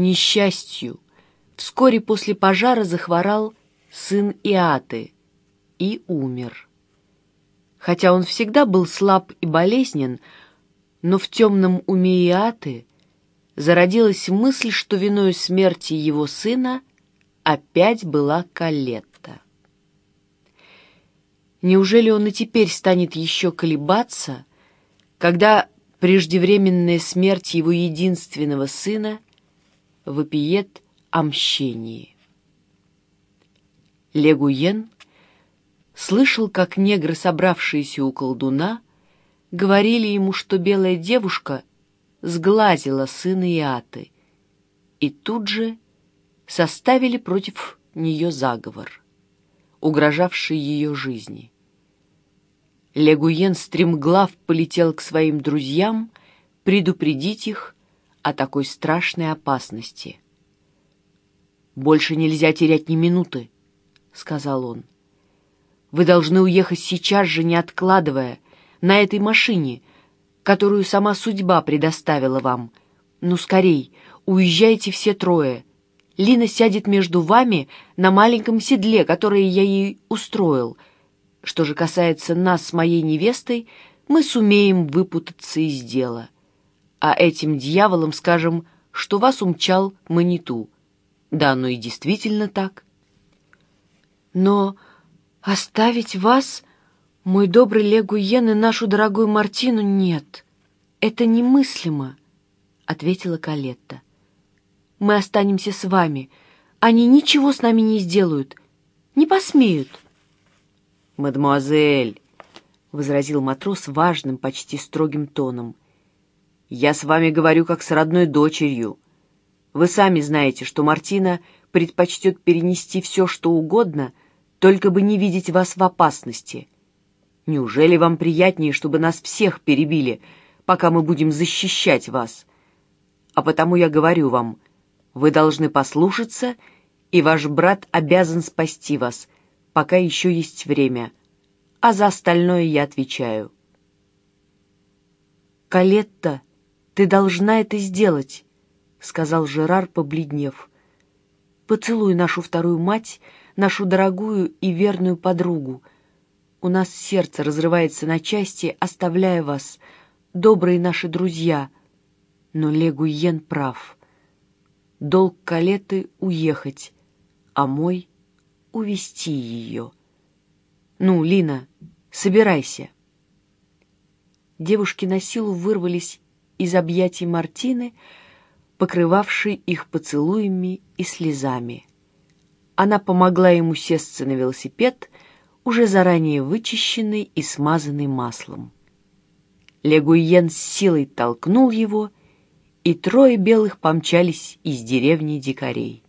несчастью, вскоре после пожара захворал сын Иаты и умер. Хотя он всегда был слаб и болезнен, но в темном уме Иаты зародилась мысль, что виной смерти его сына опять была Калетта. Неужели он и теперь станет еще колебаться, когда преждевременная смерть его единственного сына вопиет о мщении? Легуен слышал, как негры, собравшиеся у колдуна, говорили ему, что белая девушка сглазила сына Иаты, и тут же составили против нее заговор, угрожавший ее жизни. Легуен стремглав полетел к своим друзьям предупредить их о такой страшной опасности. «Больше нельзя терять ни минуты», — сказал он. Вы должны уехать сейчас же, не откладывая, на этой машине, которую сама судьба предоставила вам. Ну, скорей, уезжайте все трое. Лина сядет между вами на маленьком седле, которое я ей устроил. Что же касается нас с моей невестой, мы сумеем выпутаться из дела. А этим дьяволам скажем, что вас умчал Маниту. Да, оно и действительно так. Но... «Оставить вас, мой добрый Легуен и нашу дорогую Мартину, нет. Это немыслимо», — ответила Калетта. «Мы останемся с вами. Они ничего с нами не сделают. Не посмеют». «Мадемуазель», — возразил матрос важным, почти строгим тоном, — «я с вами говорю как с родной дочерью. Вы сами знаете, что Мартина предпочтет перенести все, что угодно, — только бы не видеть вас в опасности. Неужели вам приятнее, чтобы нас всех перебили, пока мы будем защищать вас? А потому я говорю вам, вы должны послушаться, и ваш брат обязан спасти вас, пока еще есть время. А за остальное я отвечаю. «Калетта, ты должна это сделать», — сказал Жерар, побледнев. «Поцелуй нашу вторую мать», — нашу дорогую и верную подругу. У нас сердце разрывается на части, оставляя вас, добрые наши друзья. Но Легуен прав. Долг Калеты — уехать, а мой — увести ее. Ну, Лина, собирайся. Девушки на силу вырвались из объятий Мартины, покрывавшей их поцелуями и слезами. Она помогла ему сесться на велосипед, уже заранее вычищенный и смазанный маслом. Легуйен с силой толкнул его, и трое белых помчались из деревни дикарей.